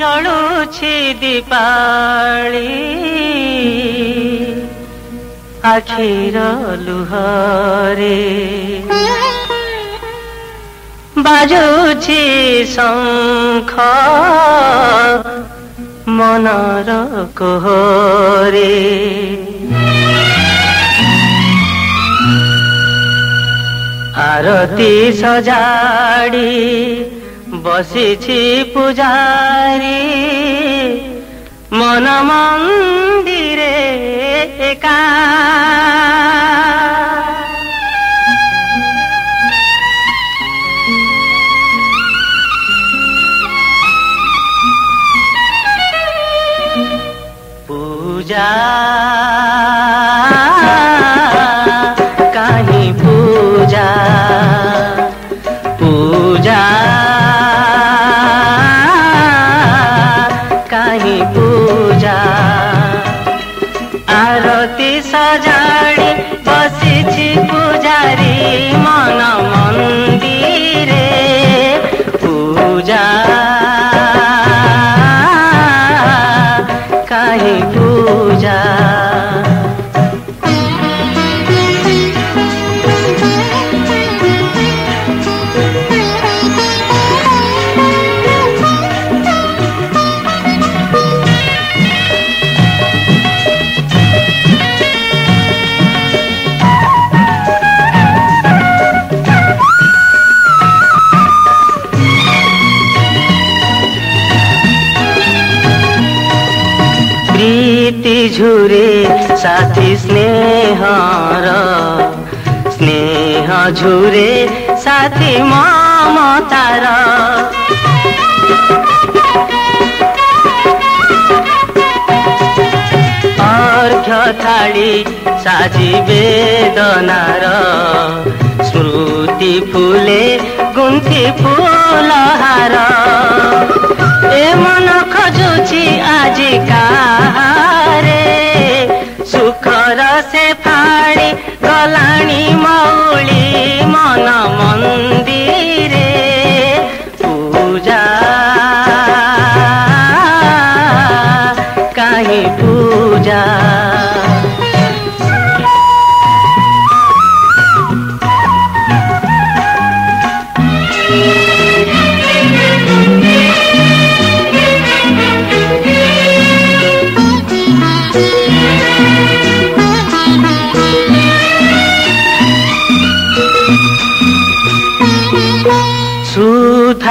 ଜଳୁଛି ଦୀପାଳି ଆଖିର ଲୁହରେ ବାଜୁଛି ଶଙ୍ଖ ମନର କୋହରେ ଆରତୀ ସଜାଡ଼ି বসেছি পূজারি মন মন্দিরে একা পূজা सजय झुरे साथी स्नेह र स्नेह झुरे साथी ममता र अर्घ थाडी साझी वेदना र स्मृति फुले गुन्थी हारा বসে ফাড়ে গলানি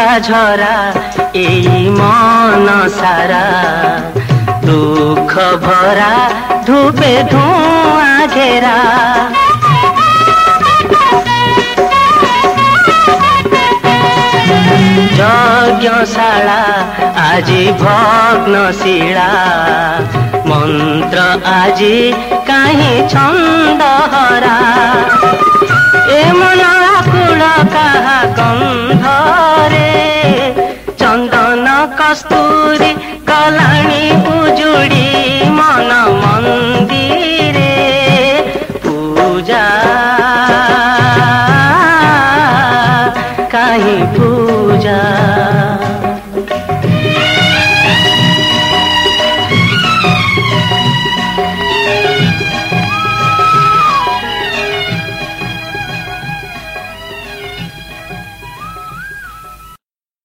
ব্যথা ঝরা এই মন সারা দুঃখ ভরা ধূপে ধোঁয়া ঘেরা যজ্ঞশালা আজি ভগ্নশিলা মন্ত্র আজি কাহি ছন্দ কস্তুরি কলাণী পুজুড়ি মন মন্দিরে পূজা